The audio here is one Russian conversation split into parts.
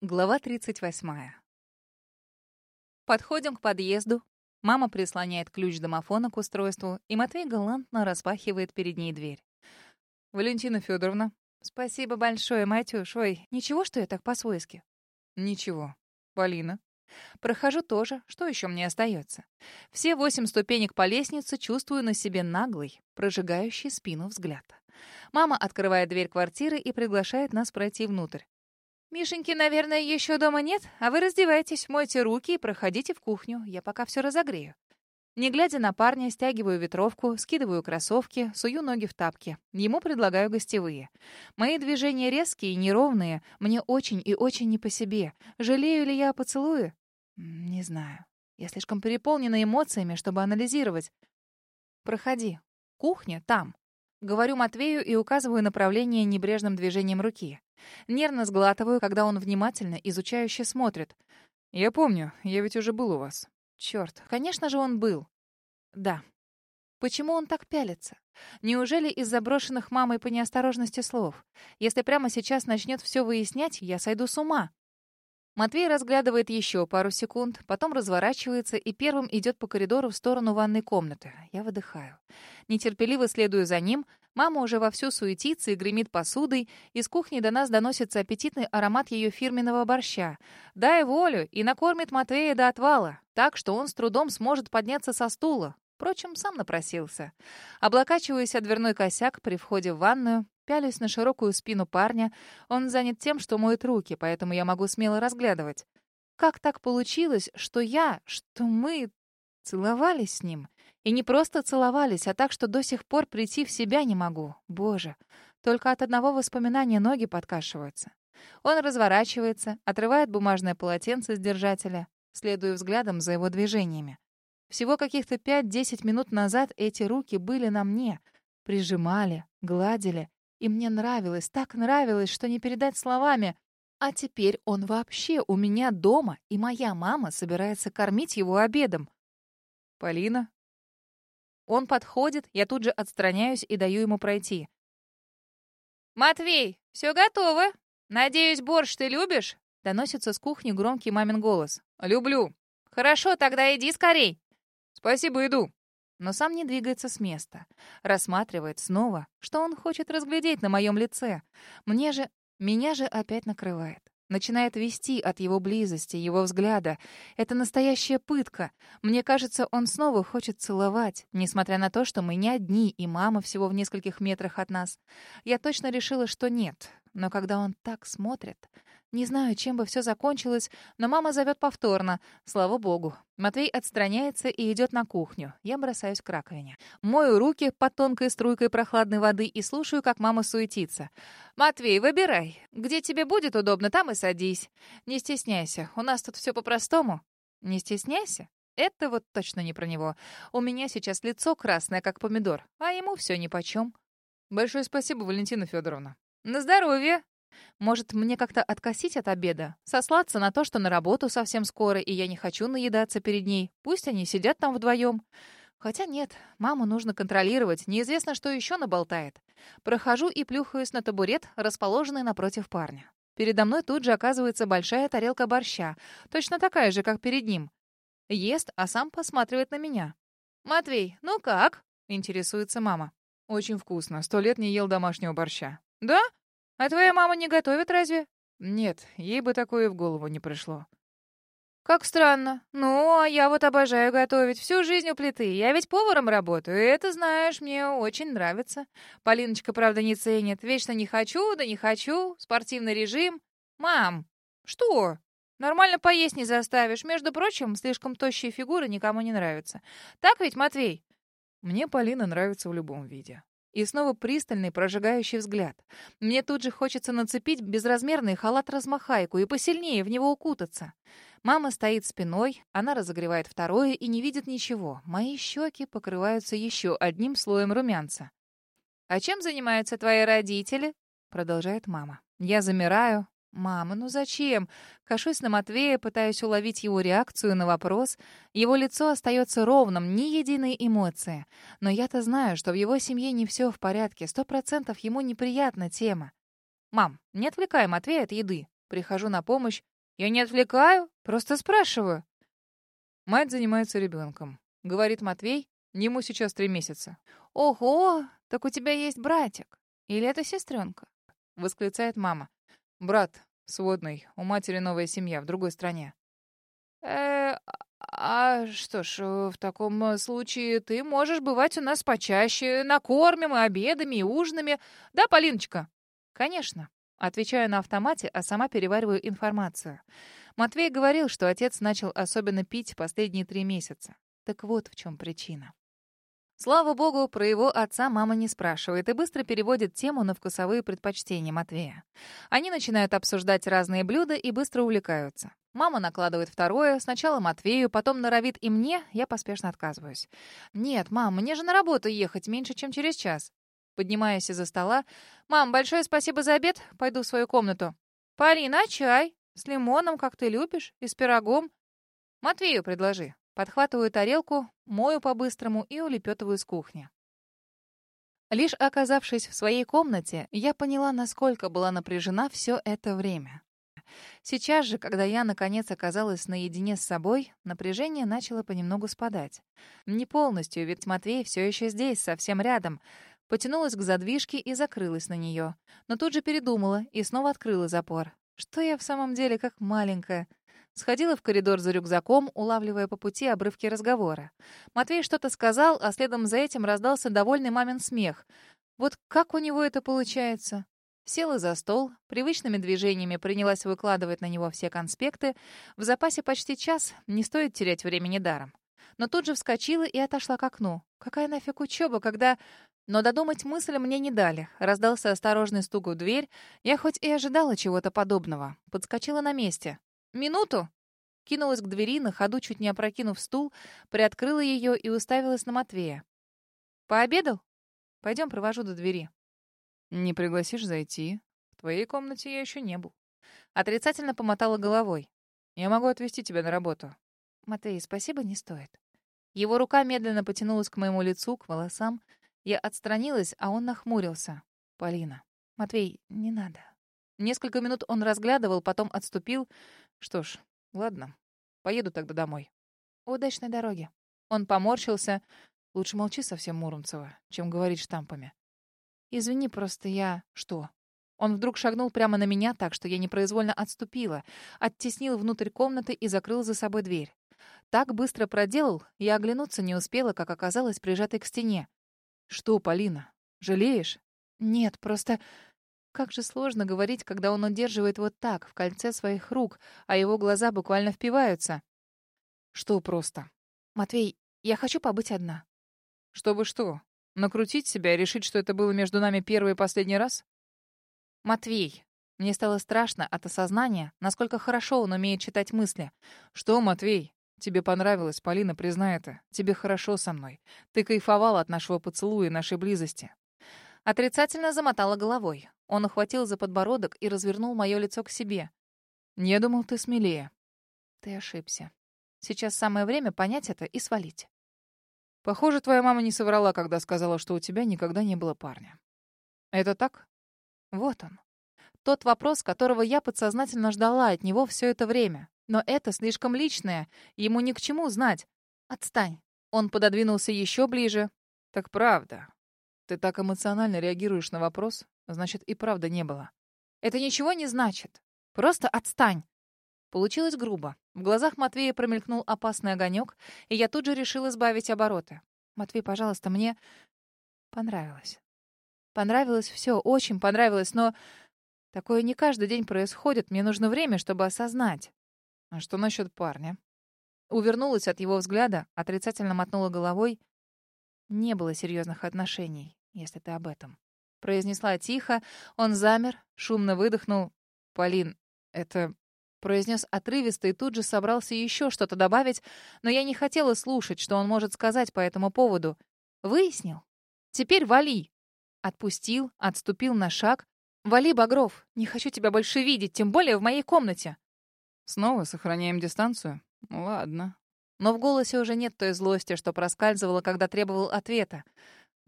Глава 38. Подходим к подъезду. Мама прислоняет ключ домофона к устройству, и Матвей галантно распахивает перед ней дверь. «Валентина Федоровна. «Спасибо большое, Матюш. Ой, ничего, что я так по-свойски?» «Ничего. Полина?» Прохожу тоже. Что еще мне остается? Все восемь ступенек по лестнице чувствую на себе наглый, прожигающий спину взгляд. Мама открывает дверь квартиры и приглашает нас пройти внутрь. «Мишеньки, наверное, еще дома нет, а вы раздевайтесь, мойте руки и проходите в кухню. Я пока все разогрею». Не глядя на парня, стягиваю ветровку, скидываю кроссовки, сую ноги в тапки. Ему предлагаю гостевые. Мои движения резкие и неровные. Мне очень и очень не по себе. Жалею ли я о поцелуе? Не знаю. Я слишком переполнена эмоциями, чтобы анализировать. Проходи. Кухня там. Говорю Матвею и указываю направление небрежным движением руки. Нервно сглатываю, когда он внимательно, изучающе смотрит. «Я помню, я ведь уже был у вас». Черт, конечно же он был. Да. Почему он так пялится? Неужели из заброшенных мамой по неосторожности слов? Если прямо сейчас начнет все выяснять, я сойду с ума. Матвей разглядывает еще пару секунд, потом разворачивается и первым идет по коридору в сторону ванной комнаты. Я выдыхаю. Нетерпеливо следую за ним. Мама уже вовсю суетится и гремит посудой. Из кухни до нас доносится аппетитный аромат ее фирменного борща. Дай волю и накормит Матвея до отвала, так что он с трудом сможет подняться со стула. Впрочем, сам напросился. Облокачиваюсь о дверной косяк при входе в ванную, пялюсь на широкую спину парня. Он занят тем, что моет руки, поэтому я могу смело разглядывать. Как так получилось, что я, что мы целовались с ним? И не просто целовались, а так, что до сих пор прийти в себя не могу. Боже, только от одного воспоминания ноги подкашиваются. Он разворачивается, отрывает бумажное полотенце с держателя, следуя взглядом за его движениями. Всего каких-то 5-10 минут назад эти руки были на мне. Прижимали, гладили. И мне нравилось, так нравилось, что не передать словами. А теперь он вообще у меня дома, и моя мама собирается кормить его обедом. «Полина?» Он подходит, я тут же отстраняюсь и даю ему пройти. «Матвей, все готово. Надеюсь, борщ ты любишь?» Доносится с кухни громкий мамин голос. «Люблю». «Хорошо, тогда иди скорей». «Спасибо, иду». Но сам не двигается с места. Рассматривает снова, что он хочет разглядеть на моем лице. Мне же... Меня же опять накрывает. Начинает вести от его близости, его взгляда. Это настоящая пытка. Мне кажется, он снова хочет целовать, несмотря на то, что мы не одни, и мама всего в нескольких метрах от нас. Я точно решила, что нет. Но когда он так смотрит... Не знаю, чем бы все закончилось, но мама зовет повторно. Слава богу. Матвей отстраняется и идет на кухню. Я бросаюсь к раковине. Мою руки под тонкой струйкой прохладной воды и слушаю, как мама суетится. «Матвей, выбирай. Где тебе будет удобно, там и садись. Не стесняйся. У нас тут все по-простому». «Не стесняйся?» Это вот точно не про него. У меня сейчас лицо красное, как помидор, а ему все нипочем. Большое спасибо, Валентина Федоровна. На здоровье. Может, мне как-то откосить от обеда? Сослаться на то, что на работу совсем скоро, и я не хочу наедаться перед ней. Пусть они сидят там вдвоем. Хотя нет, маму нужно контролировать, неизвестно, что еще наболтает. Прохожу и плюхаюсь на табурет, расположенный напротив парня. Передо мной тут же оказывается большая тарелка борща, точно такая же, как перед ним. Ест, а сам посматривает на меня. «Матвей, ну как?» — интересуется мама. «Очень вкусно. Сто лет не ел домашнего борща». «Да? А твоя мама не готовит разве?» «Нет, ей бы такое в голову не пришло». «Как странно. Ну, а я вот обожаю готовить. Всю жизнь у плиты. Я ведь поваром работаю, и это, знаешь, мне очень нравится. Полиночка, правда, не ценит. Вечно не хочу, да не хочу. Спортивный режим. Мам, что? Нормально поесть не заставишь. Между прочим, слишком тощие фигуры никому не нравятся. Так ведь, Матвей?» «Мне Полина нравится в любом виде». И снова пристальный, прожигающий взгляд. Мне тут же хочется нацепить безразмерный халат-размахайку и посильнее в него укутаться. Мама стоит спиной, она разогревает второе и не видит ничего. Мои щеки покрываются еще одним слоем румянца. «А чем занимаются твои родители?» — продолжает мама. Я замираю, «Мама, ну зачем?» Кашусь на Матвея, пытаюсь уловить его реакцию на вопрос. Его лицо остается ровным, ни единой эмоции. Но я-то знаю, что в его семье не все в порядке. Сто процентов ему неприятна тема. «Мам, не отвлекай Матвея от еды». Прихожу на помощь. Я не отвлекаю, просто спрашиваю. Мать занимается ребенком. Говорит Матвей, ему сейчас три месяца. Ого, так у тебя есть братик. Или это сестренка? Восклицает мама. Брат, сводный, у матери новая семья в другой стране. Э, а что ж, в таком случае ты можешь бывать у нас почаще, накормим и обедами, и ужинами. Да, Полиночка? Конечно. Отвечаю на автомате, а сама перевариваю информацию. Матвей говорил, что отец начал особенно пить последние три месяца. Так вот в чем причина. Слава богу, про его отца мама не спрашивает и быстро переводит тему на вкусовые предпочтения Матвея. Они начинают обсуждать разные блюда и быстро увлекаются. Мама накладывает второе, сначала Матвею, потом норовит и мне, я поспешно отказываюсь. «Нет, мам, мне же на работу ехать меньше, чем через час». Поднимаюсь из-за стола. «Мам, большое спасибо за обед. Пойду в свою комнату». «Полина, чай? С лимоном, как ты любишь, и с пирогом?» «Матвею предложи». Подхватываю тарелку, мою по-быстрому и улепетываю с кухни. Лишь оказавшись в своей комнате, я поняла, насколько была напряжена все это время. Сейчас же, когда я, наконец, оказалась наедине с собой, напряжение начало понемногу спадать. Не полностью, ведь Матвей все еще здесь, совсем рядом. Потянулась к задвижке и закрылась на нее. Но тут же передумала и снова открыла запор. Что я в самом деле как маленькая? Сходила в коридор за рюкзаком, улавливая по пути обрывки разговора. Матвей что-то сказал, а следом за этим раздался довольный мамин смех. Вот как у него это получается? Села за стол, привычными движениями принялась выкладывать на него все конспекты. В запасе почти час, не стоит терять времени даром. Но тут же вскочила и отошла к окну. Какая нафиг учеба, когда... Но додумать мысль мне не дали. Раздался осторожный стук в дверь. Я хоть и ожидала чего-то подобного. Подскочила на месте. «Минуту!» Кинулась к двери, на ходу чуть не опрокинув стул, приоткрыла ее и уставилась на Матвея. «Пообедал? Пойдем, провожу до двери». «Не пригласишь зайти? В твоей комнате я еще не был». Отрицательно помотала головой. «Я могу отвезти тебя на работу». «Матвей, спасибо, не стоит». Его рука медленно потянулась к моему лицу, к волосам. Я отстранилась, а он нахмурился. «Полина». «Матвей, не надо». Несколько минут он разглядывал, потом отступил. «Что ж, ладно. Поеду тогда домой». «Удачной дороги». Он поморщился. «Лучше молчи совсем, Муромцева, чем говорить штампами». «Извини, просто я...» «Что?» Он вдруг шагнул прямо на меня так, что я непроизвольно отступила, оттеснил внутрь комнаты и закрыл за собой дверь. Так быстро проделал, я оглянуться не успела, как оказалось прижатой к стене. «Что, Полина, жалеешь?» «Нет, просто...» Как же сложно говорить, когда он удерживает вот так, в кольце своих рук, а его глаза буквально впиваются. «Что просто?» «Матвей, я хочу побыть одна». «Чтобы что? Накрутить себя и решить, что это было между нами первый и последний раз?» «Матвей». Мне стало страшно от осознания, насколько хорошо он умеет читать мысли. «Что, Матвей? Тебе понравилось, Полина, признай это. Тебе хорошо со мной. Ты кайфовала от нашего поцелуя и нашей близости». Отрицательно замотала головой. Он ухватил за подбородок и развернул мое лицо к себе. «Не думал, ты смелее». «Ты ошибся. Сейчас самое время понять это и свалить». «Похоже, твоя мама не соврала, когда сказала, что у тебя никогда не было парня». «Это так?» Вот он. Тот вопрос, которого я подсознательно ждала от него все это время. Но это слишком личное. Ему ни к чему знать. Отстань. Он пододвинулся еще ближе. Так правда. Ты так эмоционально реагируешь на вопрос, значит, и правда не было. Это ничего не значит. Просто отстань. Получилось грубо. В глазах Матвея промелькнул опасный огонек, и я тут же решила сбавить обороты. «Матвей, пожалуйста, мне понравилось. Понравилось все, очень понравилось, но такое не каждый день происходит. Мне нужно время, чтобы осознать. А что насчет парня? Увернулась от его взгляда, отрицательно мотнула головой. Не было серьезных отношений, если ты об этом. Произнесла тихо, он замер, шумно выдохнул. «Полин, это...» Произнес отрывисто и тут же собрался еще что-то добавить, но я не хотела слушать, что он может сказать по этому поводу. Выяснил. Теперь вали. Отпустил, отступил на шаг. «Вали, Багров, не хочу тебя больше видеть, тем более в моей комнате». «Снова сохраняем дистанцию? Ладно». Но в голосе уже нет той злости, что проскальзывала, когда требовал ответа.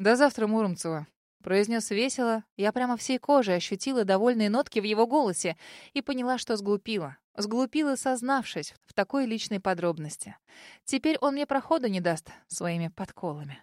«До завтра, Муромцева. произнес весело. Я прямо всей кожей ощутила довольные нотки в его голосе и поняла, что сглупила. Сглупила, сознавшись в такой личной подробности. Теперь он мне прохода не даст своими подколами.